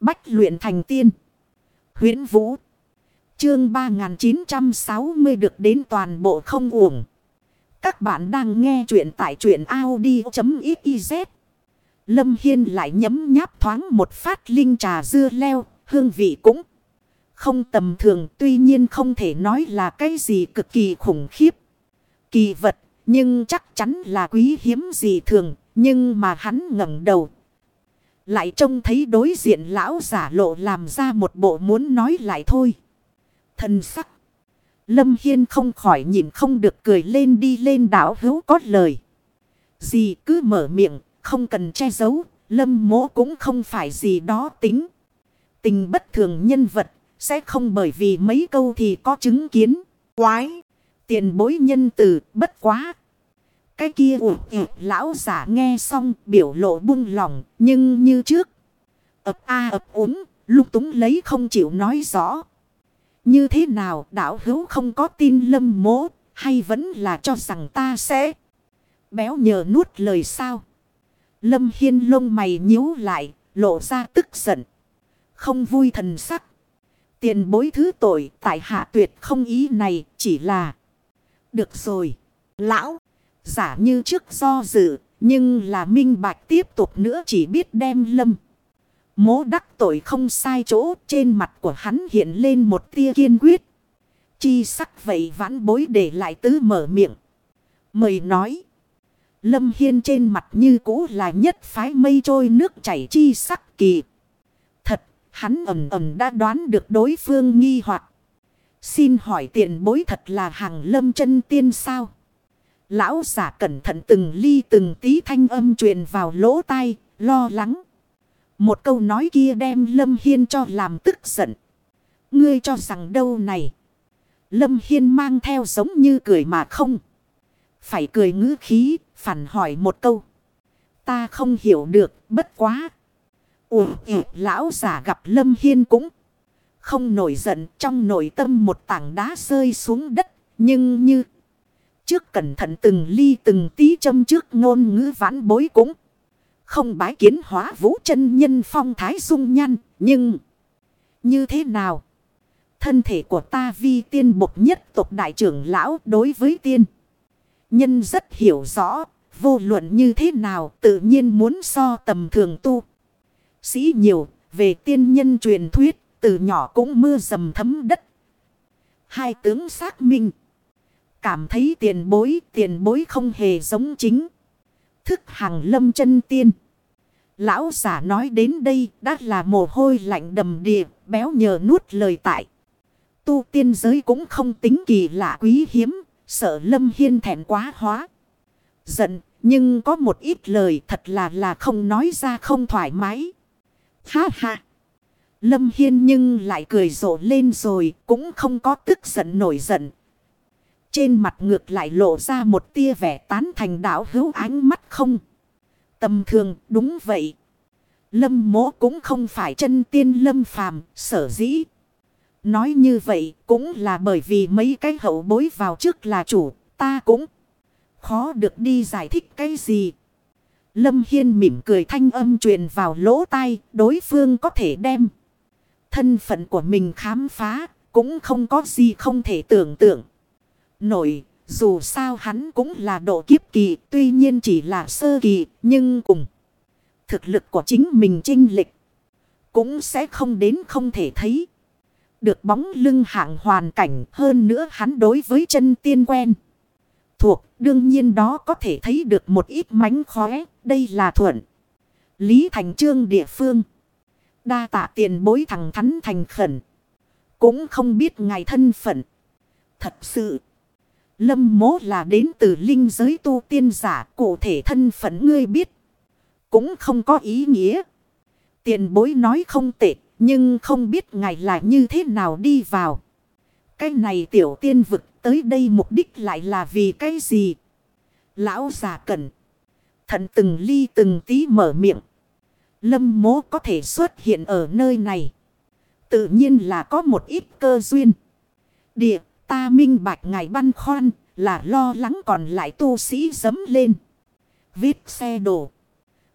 Bách luyện thành tiên. huyễn Vũ. Chương 3960 được đến toàn bộ không uổng. Các bạn đang nghe truyện tại truyện Audi.xyz. Lâm Hiên lại nhấm nháp thoáng một phát linh trà dưa leo, hương vị cũng không tầm thường tuy nhiên không thể nói là cái gì cực kỳ khủng khiếp. Kỳ vật, nhưng chắc chắn là quý hiếm gì thường, nhưng mà hắn ngẩng đầu. Lại trông thấy đối diện lão giả lộ làm ra một bộ muốn nói lại thôi. Thần sắc. Lâm Hiên không khỏi nhìn không được cười lên đi lên đảo hữu có lời. Gì cứ mở miệng, không cần che giấu, lâm mỗ cũng không phải gì đó tính. Tình bất thường nhân vật, sẽ không bởi vì mấy câu thì có chứng kiến. Quái, tiền bối nhân từ, bất quá. Cái kia ủ lão giả nghe xong biểu lộ buông lòng, nhưng như trước. ập a ập úng, lúc túng lấy không chịu nói rõ. Như thế nào đạo hữu không có tin lâm mố, hay vẫn là cho rằng ta sẽ béo nhờ nuốt lời sao. Lâm Hiên lông mày nhíu lại, lộ ra tức giận. Không vui thần sắc. Tiền bối thứ tội tại hạ tuyệt không ý này chỉ là. Được rồi. Lão. Giả như trước do dự. Nhưng là minh bạch tiếp tục nữa chỉ biết đem lâm. Mố đắc tội không sai chỗ. Trên mặt của hắn hiện lên một tia kiên quyết. Chi sắc vậy vãn bối để lại tứ mở miệng. Mời nói. Lâm Hiên trên mặt như cũ là nhất phái mây trôi nước chảy chi sắc kỳ. Thật, hắn ẩm ẩm đã đoán được đối phương nghi hoặc Xin hỏi tiền bối thật là hàng lâm chân tiên sao? Lão giả cẩn thận từng ly từng tí thanh âm truyền vào lỗ tai, lo lắng. Một câu nói kia đem Lâm Hiên cho làm tức giận. Ngươi cho rằng đâu này? Lâm Hiên mang theo giống như cười mà không. Phải cười ngữ khí, phản hỏi một câu. Ta không hiểu được, bất quá. Ủa, lão giả gặp Lâm Hiên cũng không nổi giận trong nội tâm một tảng đá rơi xuống đất. Nhưng như trước cẩn thận từng ly từng tí châm trước ngôn ngữ vãn bối cũng không bái kiến hóa vũ chân nhân phong thái dung nhan. Nhưng như thế nào? Thân thể của ta vi tiên bộc nhất tộc đại trưởng lão đối với tiên. Nhân rất hiểu rõ, vô luận như thế nào tự nhiên muốn so tầm thường tu. Sĩ nhiều, về tiên nhân truyền thuyết, từ nhỏ cũng mưa dầm thấm đất. Hai tướng xác minh. Cảm thấy tiền bối, tiền bối không hề giống chính. Thức hàng lâm chân tiên. Lão giả nói đến đây đã là mồ hôi lạnh đầm địa, béo nhờ nuốt lời tại. Tu tiên giới cũng không tính kỳ lạ quý hiếm, sợ lâm hiên thẹn quá hóa. Giận, nhưng có một ít lời thật là là không nói ra không thoải mái. Ha ha! Lâm Hiên nhưng lại cười rộ lên rồi cũng không có tức giận nổi giận. Trên mặt ngược lại lộ ra một tia vẻ tán thành đảo hữu ánh mắt không. Tầm thường, đúng vậy. Lâm mố cũng không phải chân tiên lâm phàm, sở dĩ. Nói như vậy cũng là bởi vì mấy cái hậu bối vào trước là chủ, ta cũng khó được đi giải thích cái gì. Lâm Hiên mỉm cười thanh âm truyền vào lỗ tai, đối phương có thể đem. Thân phận của mình khám phá, cũng không có gì không thể tưởng tượng. Nổi, dù sao hắn cũng là độ kiếp kỳ, tuy nhiên chỉ là sơ kỳ, nhưng cùng thực lực của chính mình trinh lịch cũng sẽ không đến không thể thấy. Được bóng lưng hạng hoàn cảnh, hơn nữa hắn đối với chân tiên quen. Thuộc, đương nhiên đó có thể thấy được một ít mánh khóe. Đây là thuận. Lý Thành Trương địa phương. Đa tạ tiền bối thằng thắn thành khẩn. Cũng không biết ngài thân phận. Thật sự. Lâm mố là đến từ linh giới tu tiên giả. Cụ thể thân phận ngươi biết. Cũng không có ý nghĩa. Tiền bối nói không tệ. Nhưng không biết ngài là như thế nào đi vào. Cái này tiểu tiên vực tới đây mục đích lại là vì cái gì? Lão già cẩn. Thận từng ly từng tí mở miệng. Lâm mố có thể xuất hiện ở nơi này. Tự nhiên là có một ít cơ duyên. Địa ta minh bạch ngài băn khoăn là lo lắng còn lại tu sĩ dấm lên. Viết xe đổ.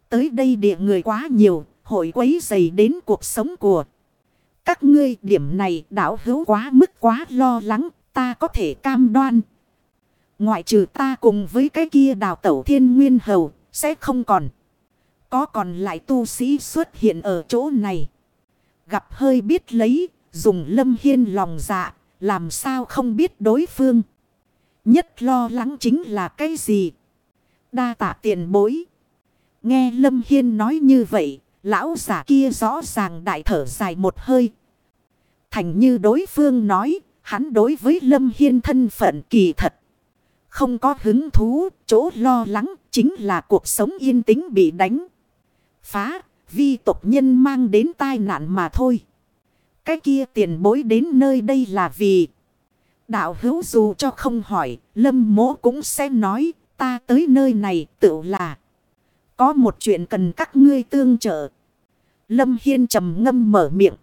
Tới đây địa người quá nhiều hội quấy dày đến cuộc sống của các ngươi. Điểm này đảo hữu quá mức quá lo lắng, ta có thể cam đoan. Ngoại trừ ta cùng với cái kia đào tẩu thiên nguyên hầu, sẽ không còn. Có còn lại tu sĩ xuất hiện ở chỗ này. Gặp hơi biết lấy, dùng lâm hiên lòng dạ, làm sao không biết đối phương. Nhất lo lắng chính là cái gì? Đa tạ tiền bối. Nghe lâm hiên nói như vậy, lão giả kia rõ ràng đại thở dài một hơi. Thành như đối phương nói, hắn đối với lâm hiên thân phận kỳ thật. Không có hứng thú, chỗ lo lắng chính là cuộc sống yên tĩnh bị đánh. Phá, vi tộc nhân mang đến tai nạn mà thôi. Cái kia tiền bối đến nơi đây là vì... Đạo hữu dù cho không hỏi, lâm mỗ cũng sẽ nói, ta tới nơi này tự là... Có một chuyện cần các ngươi tương trợ. Lâm Hiên trầm ngâm mở miệng.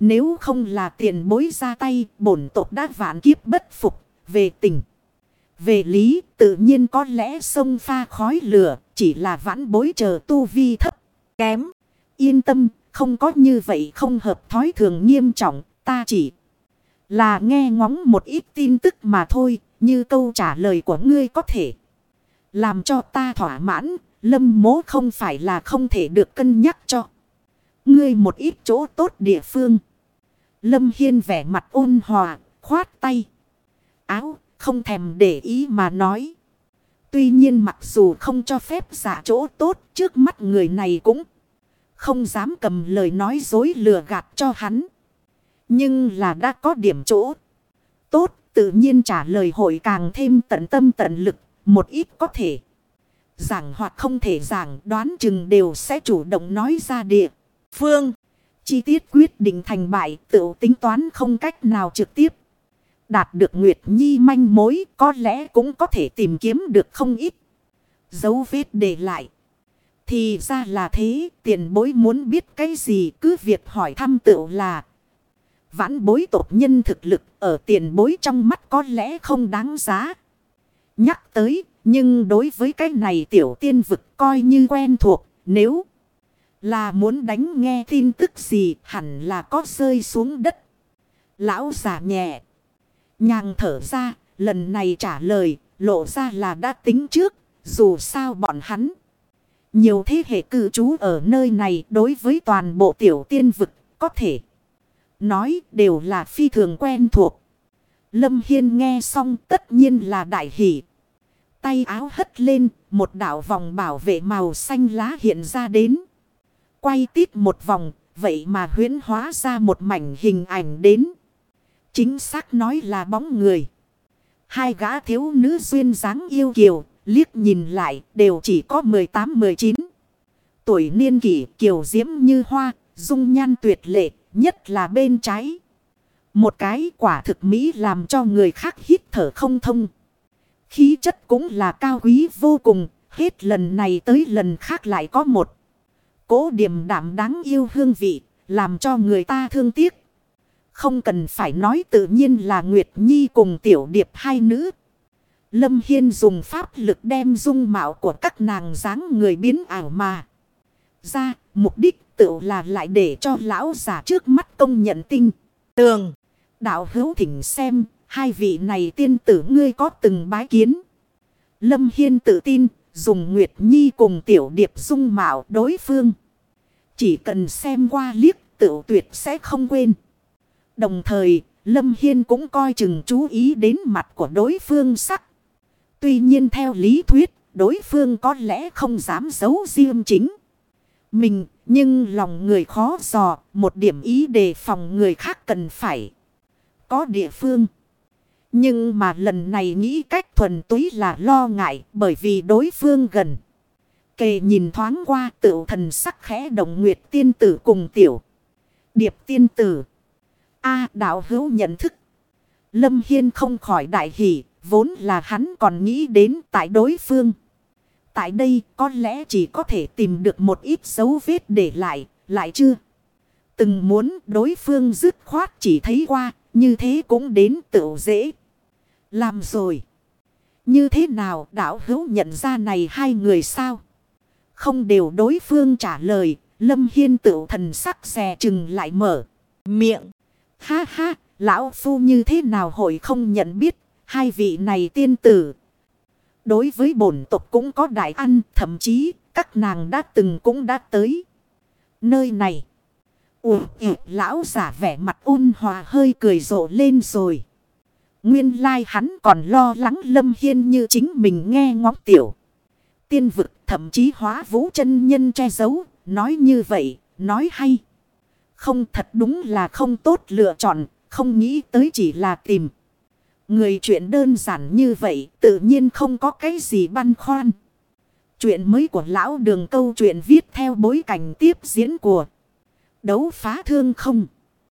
Nếu không là tiền bối ra tay, bổn tộc đã vạn kiếp bất phục, về tình. Về lý, tự nhiên có lẽ sông pha khói lửa, chỉ là vãn bối chờ tu vi thấp, kém. Yên tâm, không có như vậy không hợp thói thường nghiêm trọng, ta chỉ là nghe ngóng một ít tin tức mà thôi, như câu trả lời của ngươi có thể làm cho ta thỏa mãn, lâm mố không phải là không thể được cân nhắc cho. Ngươi một ít chỗ tốt địa phương. Lâm Hiên vẻ mặt ôn hòa, khoát tay. Áo, không thèm để ý mà nói. Tuy nhiên mặc dù không cho phép giả chỗ tốt trước mắt người này cũng không dám cầm lời nói dối lừa gạt cho hắn. Nhưng là đã có điểm chỗ tốt tự nhiên trả lời hội càng thêm tận tâm tận lực một ít có thể. Giảng hoặc không thể giảng đoán chừng đều sẽ chủ động nói ra địa. Phương, chi tiết quyết định thành bại tự tính toán không cách nào trực tiếp. Đạt được Nguyệt Nhi manh mối có lẽ cũng có thể tìm kiếm được không ít. Dấu vết để lại. Thì ra là thế, tiền bối muốn biết cái gì cứ việc hỏi thăm tựu là. Vãn bối tộc nhân thực lực ở tiền bối trong mắt có lẽ không đáng giá. Nhắc tới, nhưng đối với cái này tiểu tiên vực coi như quen thuộc, nếu là muốn đánh nghe tin tức gì hẳn là có rơi xuống đất. Lão giả nhẹ. Nhàng thở ra, lần này trả lời, lộ ra là đã tính trước, dù sao bọn hắn. Nhiều thế hệ cư trú ở nơi này đối với toàn bộ tiểu tiên vực có thể. Nói đều là phi thường quen thuộc. Lâm Hiên nghe xong tất nhiên là đại hỷ. Tay áo hất lên, một đảo vòng bảo vệ màu xanh lá hiện ra đến. Quay tít một vòng, vậy mà huyễn hóa ra một mảnh hình ảnh đến. Chính xác nói là bóng người. Hai gã thiếu nữ duyên dáng yêu kiều, liếc nhìn lại đều chỉ có 18-19. Tuổi niên kỷ kiều diễm như hoa, dung nhan tuyệt lệ, nhất là bên trái. Một cái quả thực mỹ làm cho người khác hít thở không thông. Khí chất cũng là cao quý vô cùng, hết lần này tới lần khác lại có một. Cố điểm đảm đáng yêu hương vị, làm cho người ta thương tiếc. Không cần phải nói tự nhiên là Nguyệt Nhi cùng tiểu điệp hai nữ. Lâm Hiên dùng pháp lực đem dung mạo của các nàng dáng người biến ảo mà. Ra, mục đích tự là lại để cho lão giả trước mắt công nhận tinh. Tường, đạo hữu thỉnh xem, hai vị này tiên tử ngươi có từng bái kiến. Lâm Hiên tự tin, dùng Nguyệt Nhi cùng tiểu điệp dung mạo đối phương. Chỉ cần xem qua liếc tự tuyệt sẽ không quên. Đồng thời, Lâm Hiên cũng coi chừng chú ý đến mặt của đối phương sắc. Tuy nhiên theo lý thuyết, đối phương có lẽ không dám giấu riêng chính. Mình, nhưng lòng người khó dò, một điểm ý đề phòng người khác cần phải có địa phương. Nhưng mà lần này nghĩ cách thuần túy là lo ngại bởi vì đối phương gần. Kề nhìn thoáng qua tự thần sắc khẽ đồng nguyệt tiên tử cùng tiểu. Điệp tiên tử. A đạo hữu nhận thức. Lâm Hiên không khỏi đại hỷ, vốn là hắn còn nghĩ đến tại đối phương. Tại đây có lẽ chỉ có thể tìm được một ít dấu vết để lại, lại chưa. Từng muốn đối phương dứt khoát chỉ thấy qua, như thế cũng đến tự dễ. Làm rồi. Như thế nào đạo hữu nhận ra này hai người sao? Không đều đối phương trả lời, Lâm Hiên tự thần sắc xè chừng lại mở. Miệng. Ha ha, lão phu như thế nào hội không nhận biết. Hai vị này tiên tử. Đối với bổn tộc cũng có đại ăn. Thậm chí các nàng đã từng cũng đã tới. Nơi này. Ủa, lão giả vẻ mặt ôn hòa hơi cười rộ lên rồi. Nguyên lai hắn còn lo lắng Lâm Hiên như chính mình nghe ngóng tiểu. Tiên vực thậm chí hóa vũ chân nhân che giấu. Nói như vậy, nói hay. Không thật đúng là không tốt lựa chọn, không nghĩ tới chỉ là tìm. Người chuyện đơn giản như vậy tự nhiên không có cái gì băn khoăn. Chuyện mới của lão đường câu chuyện viết theo bối cảnh tiếp diễn của đấu phá thương không.